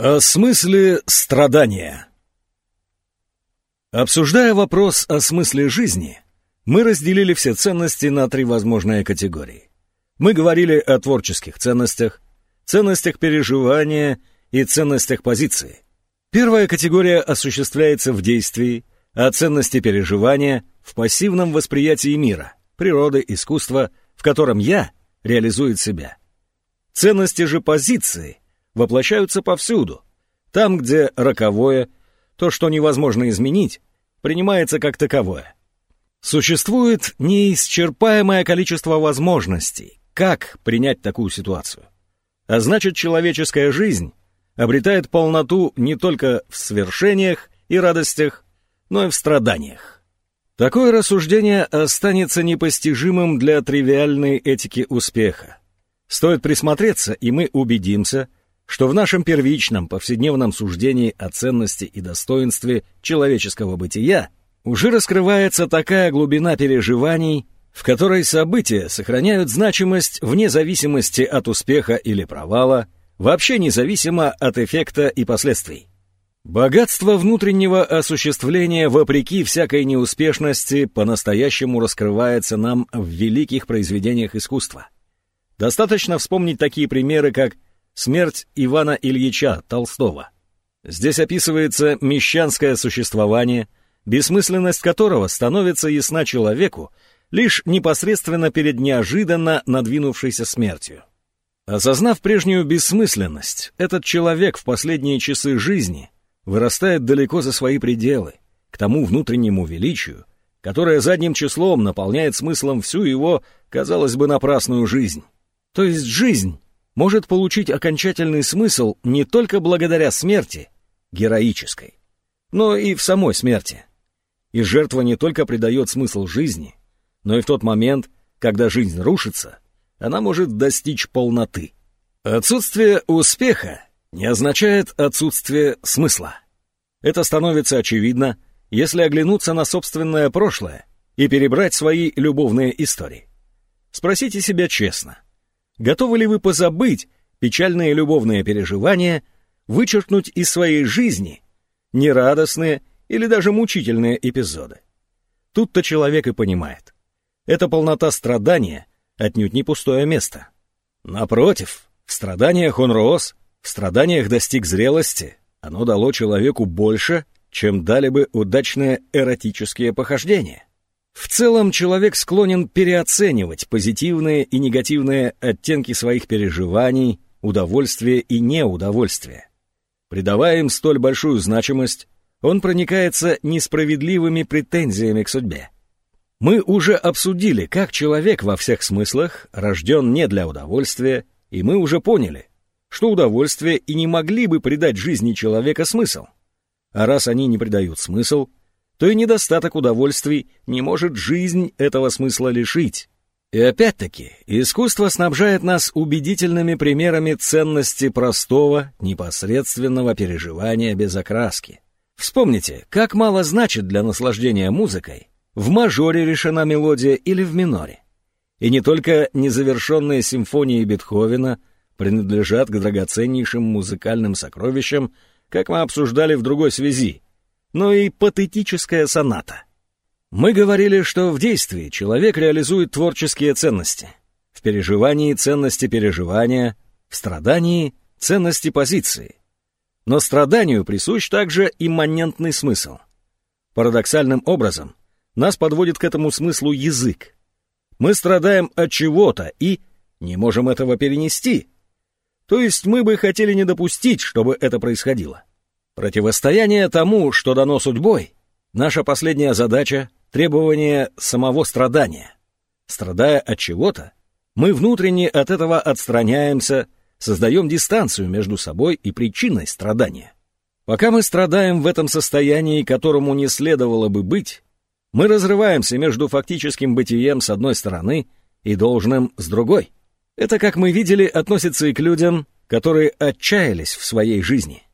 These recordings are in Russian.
О смысле страдания Обсуждая вопрос о смысле жизни, мы разделили все ценности на три возможные категории. Мы говорили о творческих ценностях, ценностях переживания и ценностях позиции. Первая категория осуществляется в действии, а ценности переживания — в пассивном восприятии мира, природы, искусства, в котором «я» реализует себя. Ценности же позиции воплощаются повсюду. Там, где роковое, то, что невозможно изменить, принимается как таковое. Существует неисчерпаемое количество возможностей, как принять такую ситуацию. А значит, человеческая жизнь обретает полноту не только в свершениях и радостях, но и в страданиях. Такое рассуждение останется непостижимым для тривиальной этики успеха. Стоит присмотреться, и мы убедимся, что в нашем первичном повседневном суждении о ценности и достоинстве человеческого бытия уже раскрывается такая глубина переживаний, в которой события сохраняют значимость вне зависимости от успеха или провала, вообще независимо от эффекта и последствий. Богатство внутреннего осуществления, вопреки всякой неуспешности, по-настоящему раскрывается нам в великих произведениях искусства. Достаточно вспомнить такие примеры, как «Смерть Ивана Ильича» Толстого. Здесь описывается мещанское существование, бессмысленность которого становится ясна человеку лишь непосредственно перед неожиданно надвинувшейся смертью. Осознав прежнюю бессмысленность, этот человек в последние часы жизни – вырастает далеко за свои пределы, к тому внутреннему величию, которое задним числом наполняет смыслом всю его, казалось бы, напрасную жизнь. То есть жизнь может получить окончательный смысл не только благодаря смерти, героической, но и в самой смерти. И жертва не только придает смысл жизни, но и в тот момент, когда жизнь рушится, она может достичь полноты. Отсутствие успеха не означает отсутствие смысла. Это становится очевидно, если оглянуться на собственное прошлое и перебрать свои любовные истории. Спросите себя честно, готовы ли вы позабыть печальные любовные переживания, вычеркнуть из своей жизни нерадостные или даже мучительные эпизоды? Тут-то человек и понимает. Эта полнота страдания отнюдь не пустое место. Напротив, в страданиях он рос, в страданиях достиг зрелости, оно дало человеку больше, чем дали бы удачные эротические похождения. В целом человек склонен переоценивать позитивные и негативные оттенки своих переживаний, удовольствия и неудовольствия. Придавая им столь большую значимость, он проникается несправедливыми претензиями к судьбе. Мы уже обсудили, как человек во всех смыслах рожден не для удовольствия, и мы уже поняли, что удовольствия и не могли бы придать жизни человека смысл. А раз они не придают смысл, то и недостаток удовольствий не может жизнь этого смысла лишить. И опять-таки, искусство снабжает нас убедительными примерами ценности простого, непосредственного переживания без окраски. Вспомните, как мало значит для наслаждения музыкой, в мажоре решена мелодия или в миноре. И не только незавершенные симфонии Бетховена принадлежат к драгоценнейшим музыкальным сокровищам, как мы обсуждали в другой связи, но и патетическая соната. Мы говорили, что в действии человек реализует творческие ценности, в переживании ценности переживания, в страдании ценности позиции. Но страданию присущ также имманентный смысл. Парадоксальным образом нас подводит к этому смыслу язык. Мы страдаем от чего-то и не можем этого перенести, то есть мы бы хотели не допустить, чтобы это происходило. Противостояние тому, что дано судьбой, наша последняя задача — требование самого страдания. Страдая от чего-то, мы внутренне от этого отстраняемся, создаем дистанцию между собой и причиной страдания. Пока мы страдаем в этом состоянии, которому не следовало бы быть, мы разрываемся между фактическим бытием с одной стороны и должным с другой. Это, как мы видели, относится и к людям, которые отчаялись в своей жизни.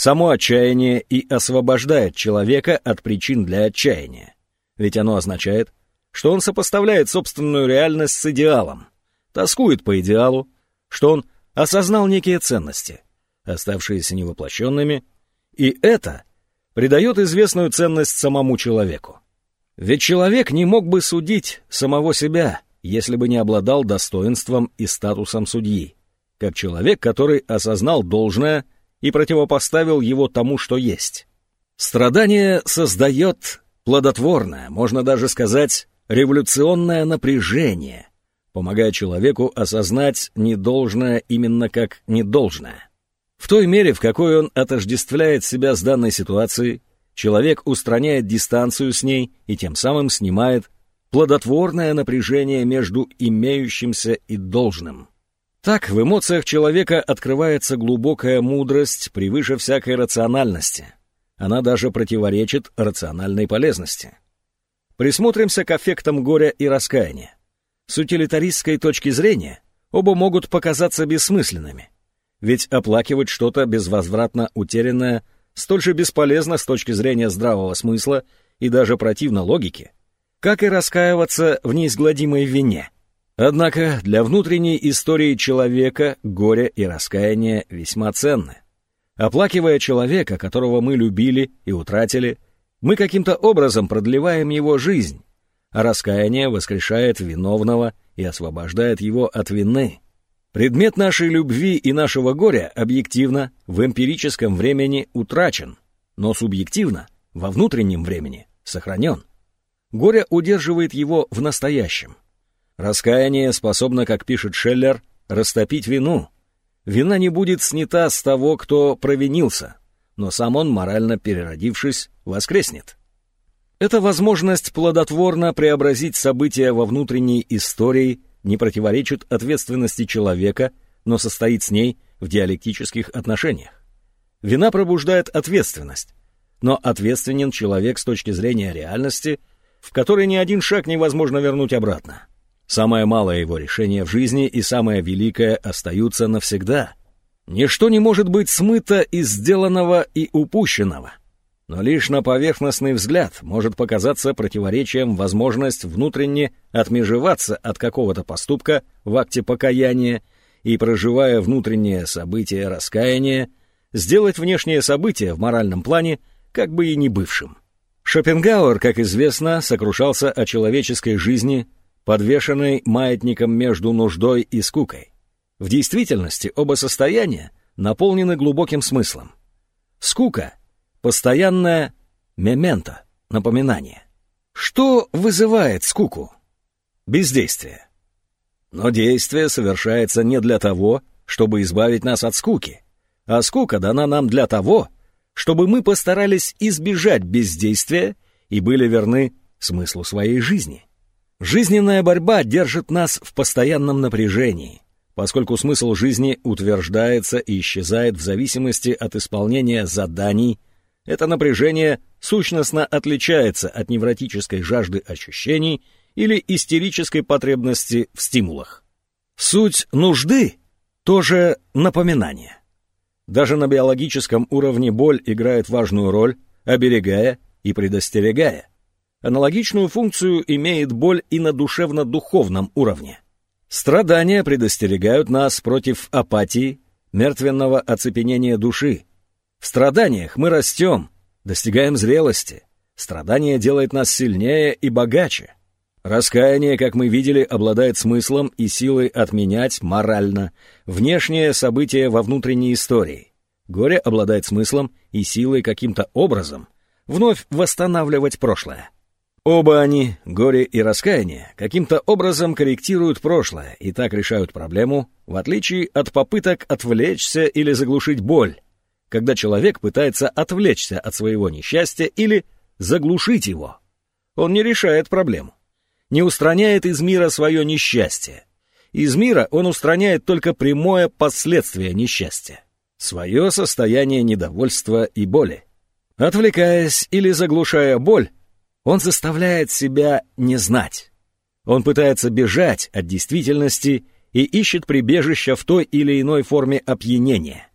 Само отчаяние и освобождает человека от причин для отчаяния. Ведь оно означает, что он сопоставляет собственную реальность с идеалом, тоскует по идеалу, что он осознал некие ценности, оставшиеся невоплощенными, и это придает известную ценность самому человеку. Ведь человек не мог бы судить самого себя, если бы не обладал достоинством и статусом судьи, как человек, который осознал должное и противопоставил его тому, что есть. Страдание создает плодотворное, можно даже сказать, революционное напряжение, помогая человеку осознать недолжное именно как недолжное. В той мере, в какой он отождествляет себя с данной ситуацией, человек устраняет дистанцию с ней и тем самым снимает плодотворное напряжение между имеющимся и должным. Так в эмоциях человека открывается глубокая мудрость превыше всякой рациональности. Она даже противоречит рациональной полезности. Присмотримся к эффектам горя и раскаяния. С утилитаристской точки зрения оба могут показаться бессмысленными. Ведь оплакивать что-то безвозвратно утерянное столь же бесполезно с точки зрения здравого смысла и даже противно логике, как и раскаиваться в неизгладимой вине – Однако для внутренней истории человека горе и раскаяние весьма ценны. Оплакивая человека, которого мы любили и утратили, мы каким-то образом продлеваем его жизнь, а раскаяние воскрешает виновного и освобождает его от вины. Предмет нашей любви и нашего горя объективно в эмпирическом времени утрачен, но субъективно, во внутреннем времени, сохранен. Горе удерживает его в настоящем. Раскаяние способно, как пишет Шеллер, растопить вину. Вина не будет снята с того, кто провинился, но сам он, морально переродившись, воскреснет. Эта возможность плодотворно преобразить события во внутренней истории не противоречит ответственности человека, но состоит с ней в диалектических отношениях. Вина пробуждает ответственность, но ответственен человек с точки зрения реальности, в которой ни один шаг невозможно вернуть обратно. Самое малое его решение в жизни и самое великое остаются навсегда. Ничто не может быть смыто из сделанного и упущенного. Но лишь на поверхностный взгляд может показаться противоречием возможность внутренне отмежеваться от какого-то поступка в акте покаяния и, проживая внутреннее событие раскаяния, сделать внешнее событие в моральном плане как бы и не бывшим. Шопенгауэр, как известно, сокрушался о человеческой жизни – подвешенный маятником между нуждой и скукой. В действительности оба состояния наполнены глубоким смыслом. Скука — постоянное мементо, напоминание. Что вызывает скуку? Бездействие. Но действие совершается не для того, чтобы избавить нас от скуки, а скука дана нам для того, чтобы мы постарались избежать бездействия и были верны смыслу своей жизни. Жизненная борьба держит нас в постоянном напряжении, поскольку смысл жизни утверждается и исчезает в зависимости от исполнения заданий. Это напряжение сущностно отличается от невротической жажды ощущений или истерической потребности в стимулах. Суть нужды — тоже напоминание. Даже на биологическом уровне боль играет важную роль, оберегая и предостерегая. Аналогичную функцию имеет боль и на душевно-духовном уровне. Страдания предостерегают нас против апатии, мертвенного оцепенения души. В страданиях мы растем, достигаем зрелости. Страдание делает нас сильнее и богаче. Раскаяние, как мы видели, обладает смыслом и силой отменять морально внешнее событие во внутренней истории. Горе обладает смыслом и силой каким-то образом вновь восстанавливать прошлое. Оба они, горе и раскаяние, каким-то образом корректируют прошлое и так решают проблему, в отличие от попыток отвлечься или заглушить боль, когда человек пытается отвлечься от своего несчастья или заглушить его. Он не решает проблему, не устраняет из мира свое несчастье. Из мира он устраняет только прямое последствие несчастья, свое состояние недовольства и боли. Отвлекаясь или заглушая боль, он заставляет себя не знать. Он пытается бежать от действительности и ищет прибежища в той или иной форме опьянения.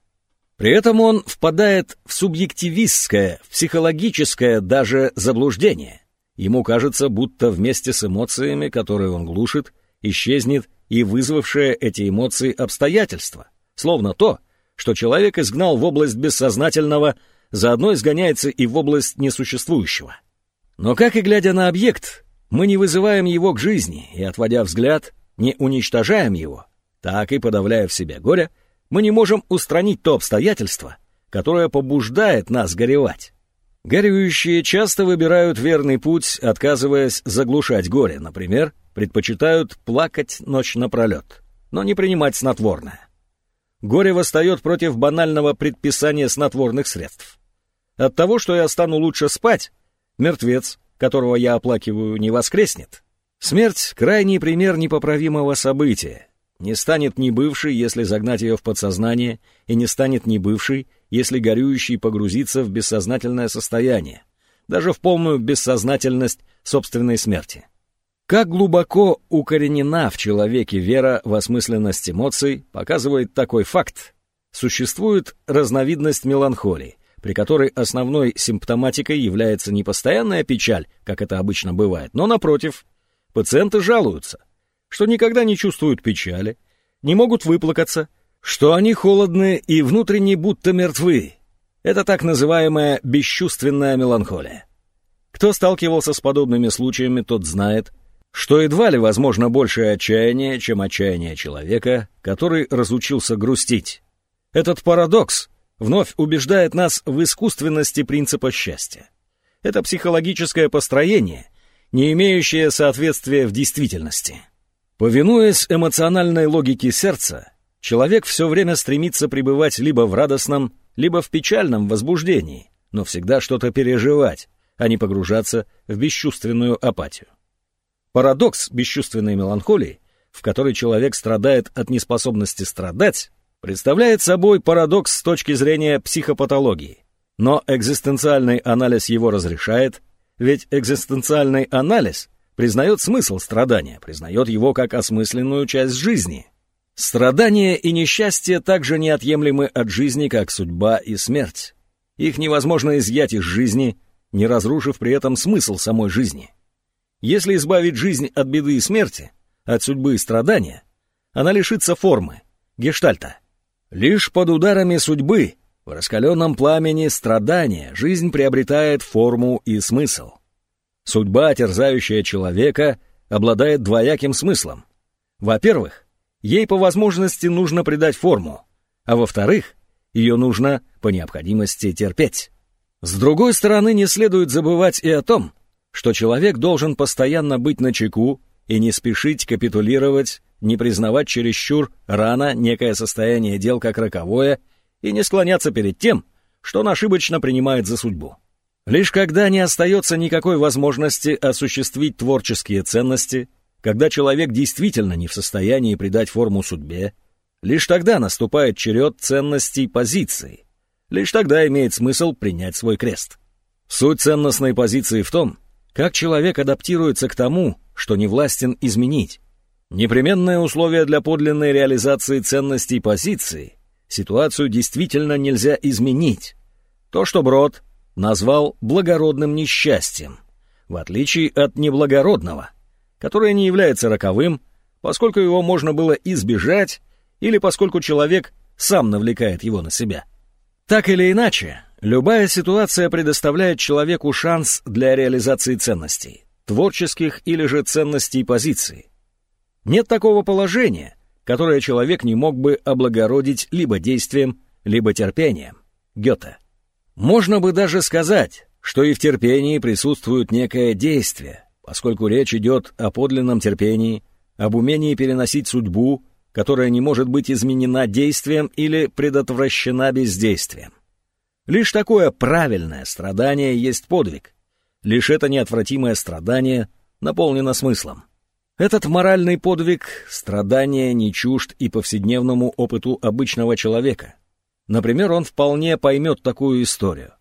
При этом он впадает в субъективистское, в психологическое даже заблуждение. Ему кажется, будто вместе с эмоциями, которые он глушит, исчезнет и вызвавшее эти эмоции обстоятельства, словно то, что человек изгнал в область бессознательного, заодно изгоняется и в область несуществующего. Но как и глядя на объект, мы не вызываем его к жизни и, отводя взгляд, не уничтожаем его, так и подавляя в себе горе, мы не можем устранить то обстоятельство, которое побуждает нас горевать. Горюющие часто выбирают верный путь, отказываясь заглушать горе, например, предпочитают плакать ночь напролет, но не принимать снотворное. Горе восстает против банального предписания снотворных средств. От того, что я стану лучше спать, мертвец, которого я оплакиваю, не воскреснет. Смерть — крайний пример непоправимого события. Не станет ни бывший, если загнать ее в подсознание, и не станет ни бывший, если горюющий погрузится в бессознательное состояние, даже в полную бессознательность собственной смерти. Как глубоко укоренена в человеке вера в осмысленность эмоций, показывает такой факт. Существует разновидность меланхолии, при которой основной симптоматикой является не постоянная печаль, как это обычно бывает, но, напротив, пациенты жалуются, что никогда не чувствуют печали, не могут выплакаться, что они холодны и внутренне будто мертвы. Это так называемая бесчувственная меланхолия. Кто сталкивался с подобными случаями, тот знает, что едва ли возможно большее отчаяние, чем отчаяние человека, который разучился грустить. Этот парадокс вновь убеждает нас в искусственности принципа счастья. Это психологическое построение, не имеющее соответствия в действительности. Повинуясь эмоциональной логике сердца, человек все время стремится пребывать либо в радостном, либо в печальном возбуждении, но всегда что-то переживать, а не погружаться в бесчувственную апатию. Парадокс бесчувственной меланхолии, в которой человек страдает от неспособности страдать, представляет собой парадокс с точки зрения психопатологии. Но экзистенциальный анализ его разрешает, ведь экзистенциальный анализ признает смысл страдания, признает его как осмысленную часть жизни. Страдания и несчастье также неотъемлемы от жизни, как судьба и смерть. Их невозможно изъять из жизни, не разрушив при этом смысл самой жизни. Если избавить жизнь от беды и смерти, от судьбы и страдания, она лишится формы, гештальта. Лишь под ударами судьбы, в раскаленном пламени страдания, жизнь приобретает форму и смысл. Судьба, терзающая человека, обладает двояким смыслом. Во-первых, ей по возможности нужно придать форму, а во-вторых, ее нужно по необходимости терпеть. С другой стороны, не следует забывать и о том, что человек должен постоянно быть начеку и не спешить капитулировать, не признавать чересчур рано некое состояние дел как роковое и не склоняться перед тем, что он ошибочно принимает за судьбу. Лишь когда не остается никакой возможности осуществить творческие ценности, когда человек действительно не в состоянии придать форму судьбе, лишь тогда наступает черед ценностей позиции, лишь тогда имеет смысл принять свой крест. Суть ценностной позиции в том, как человек адаптируется к тому, что не властен изменить? Непременное условие для подлинной реализации ценностей позиции. Ситуацию действительно нельзя изменить. То, что Брод назвал благородным несчастьем, в отличие от неблагородного, которое не является роковым, поскольку его можно было избежать или поскольку человек сам навлекает его на себя. Так или иначе, Любая ситуация предоставляет человеку шанс для реализации ценностей, творческих или же ценностей позиции. Нет такого положения, которое человек не мог бы облагородить либо действием, либо терпением. Гёте. Можно бы даже сказать, что и в терпении присутствует некое действие, поскольку речь идет о подлинном терпении, об умении переносить судьбу, которая не может быть изменена действием или предотвращена бездействием. Лишь такое правильное страдание есть подвиг. Лишь это неотвратимое страдание наполнено смыслом. Этот моральный подвиг страдания не чужд и повседневному опыту обычного человека. Например, он вполне поймет такую историю.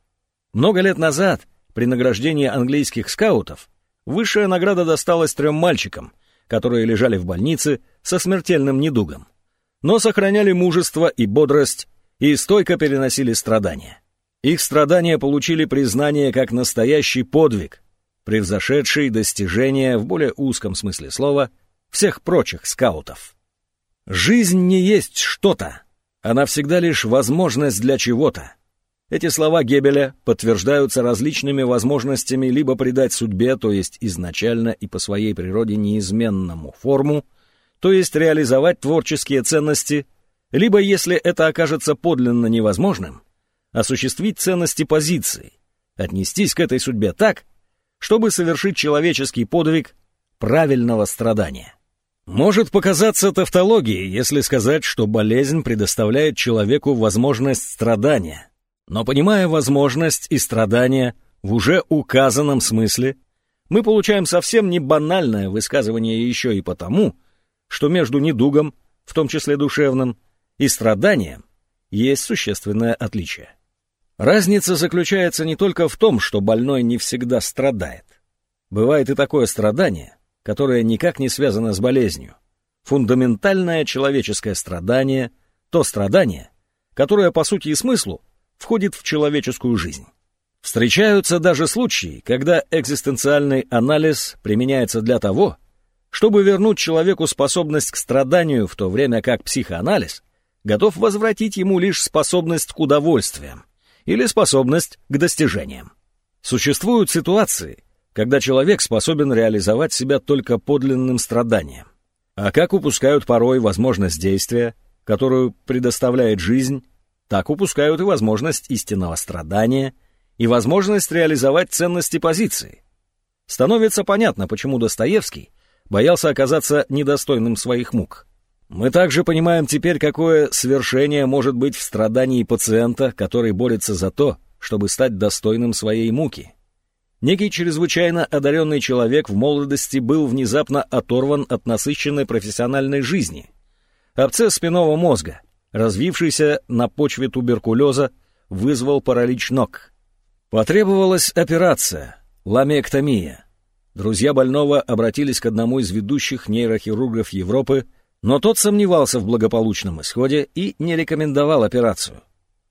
Много лет назад, при награждении английских скаутов, высшая награда досталась трем мальчикам, которые лежали в больнице со смертельным недугом, но сохраняли мужество и бодрость и стойко переносили страдания. Их страдания получили признание как настоящий подвиг, превзошедший достижения в более узком смысле слова всех прочих скаутов. Жизнь не есть что-то, Она всегда лишь возможность для чего-то. Эти слова Гебеля подтверждаются различными возможностями либо придать судьбе, то есть изначально и по своей природе неизменному форму, то есть реализовать творческие ценности, либо, если это окажется подлинно невозможным, осуществить ценности позиции, отнестись к этой судьбе так, чтобы совершить человеческий подвиг правильного страдания. Может показаться тавтологией, если сказать, что болезнь предоставляет человеку возможность страдания. Но понимая возможность и страдания в уже указанном смысле, мы получаем совсем не банальное высказывание еще и потому, что между недугом, в том числе душевным, и страданием есть существенное отличие. Разница заключается не только в том, что больной не всегда страдает. Бывает и такое страдание, которое никак не связано с болезнью. Фундаментальное человеческое страдание — то страдание, которое по сути и смыслу входит в человеческую жизнь. Встречаются даже случаи, когда экзистенциальный анализ применяется для того, чтобы вернуть человеку способность к страданию, в то время как психоанализ готов возвратить ему лишь способность к удовольствиям или способность к достижениям. Существуют ситуации, когда человек способен реализовать себя только подлинным страданием. А как упускают порой возможность действия, которую предоставляет жизнь, так упускают и возможность истинного страдания и возможность реализовать ценности позиции. Становится понятно, почему Достоевский боялся оказаться недостойным своих мук. Мы также понимаем теперь, какое свершение может быть в страдании пациента, который борется за то, чтобы стать достойным своей муки. Некий чрезвычайно одаренный человек в молодости был внезапно оторван от насыщенной профессиональной жизни. Абсцесс спинного мозга, развившийся на почве туберкулеза, вызвал паралич ног. Потребовалась операция, ламиэктомия. Друзья больного обратились к одному из ведущих нейрохирургов Европы, но тот сомневался в благополучном исходе и не рекомендовал операцию.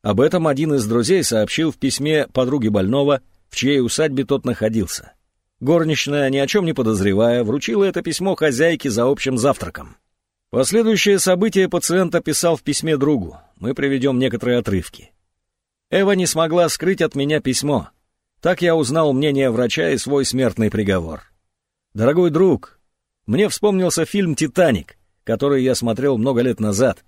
Об этом один из друзей сообщил в письме подруге больного – в чьей усадьбе тот находился. Горничная, ни о чем не подозревая, вручила это письмо хозяйке за общим завтраком. Последующее событие пациент описал в письме другу. Мы приведем некоторые отрывки. Эва не смогла скрыть от меня письмо. Так я узнал мнение врача и свой смертный приговор. Дорогой друг, мне вспомнился фильм «Титаник», который я смотрел много лет назад.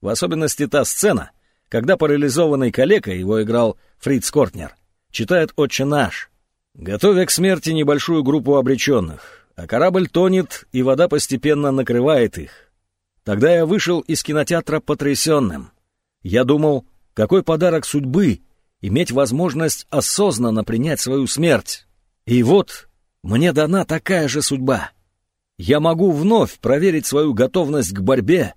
В особенности та сцена, когда парализованный калека, его играл Фриц Кортнер, читает «Отче наш», готовя к смерти небольшую группу обреченных, а корабль тонет, и вода постепенно накрывает их. Тогда я вышел из кинотеатра потрясенным. Я думал, какой подарок судьбы иметь возможность осознанно принять свою смерть. И вот мне дана такая же судьба. Я могу вновь проверить свою готовность к борьбе,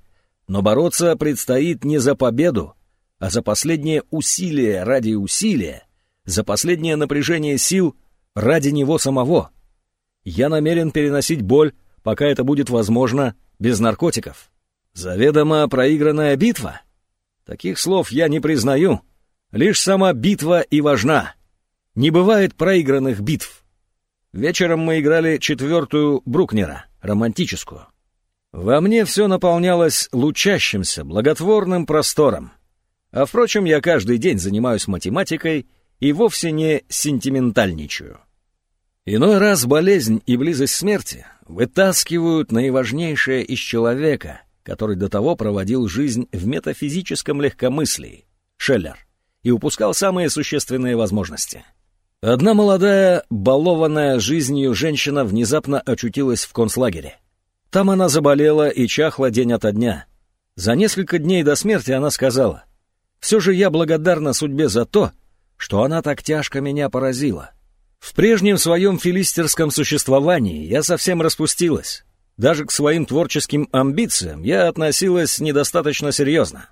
но бороться предстоит не за победу, а за последнее усилие ради усилия, за последнее напряжение сил ради него самого. Я намерен переносить боль, пока это будет возможно, без наркотиков. Заведомо проигранная битва? Таких слов я не признаю. Лишь сама битва и важна. Не бывает проигранных битв. Вечером мы играли четвертую Брукнера, романтическую. Во мне все наполнялось лучащимся, благотворным простором. А впрочем, я каждый день занимаюсь математикой и вовсе не сентиментальничаю. Иной раз болезнь и близость смерти вытаскивают наиважнейшее из человека, который до того проводил жизнь в метафизическом легкомыслии, Шеллер, и упускал самые существенные возможности. Одна молодая, балованная жизнью женщина внезапно очутилась в концлагере. Там она заболела и чахла день ото дня. За несколько дней до смерти она сказала, «Все же я благодарна судьбе за то, что она так тяжко меня поразила. В прежнем своем филистерском существовании я совсем распустилась. Даже к своим творческим амбициям я относилась недостаточно серьезно.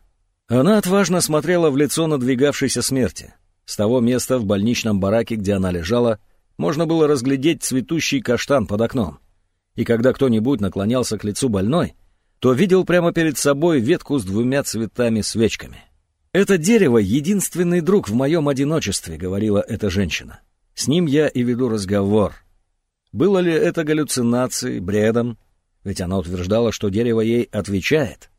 Она отважно смотрела в лицо надвигавшейся смерти. С того места в больничном бараке, где она лежала, можно было разглядеть цветущий каштан под окном. И когда кто-нибудь наклонялся к лицу больной, то видел прямо перед собой ветку с двумя цветами-свечками. «Это дерево — единственный друг в моем одиночестве», — говорила эта женщина. «С ним я и веду разговор». Было ли это галлюцинацией, бредом? Ведь она утверждала, что дерево ей отвечает.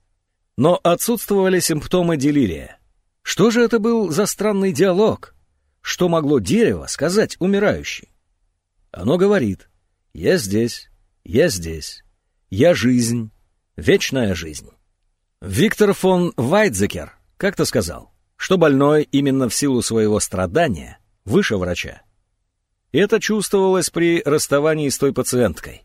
Но отсутствовали симптомы делирия. Что же это был за странный диалог? Что могло дерево сказать умирающей? Оно говорит «Я здесь, я здесь, я жизнь, вечная жизнь». Виктор фон Вайдзекер как-то сказал, что больной именно в силу своего страдания выше врача. Это чувствовалось при расставании с той пациенткой.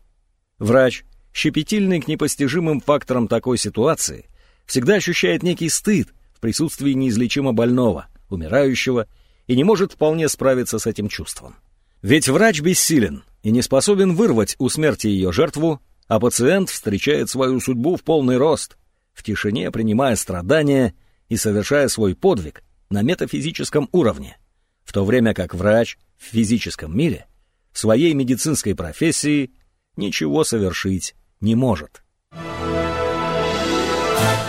Врач, щепетильный к непостижимым факторам такой ситуации, всегда ощущает некий стыд в присутствии неизлечимо больного, умирающего, и не может вполне справиться с этим чувством. Ведь врач бессилен и не способен вырвать у смерти ее жертву, а пациент встречает свою судьбу в полный рост, в тишине принимая страдания и совершая свой подвиг на метафизическом уровне, в то время как врач в физическом мире в своей медицинской профессии ничего совершить не может. Thank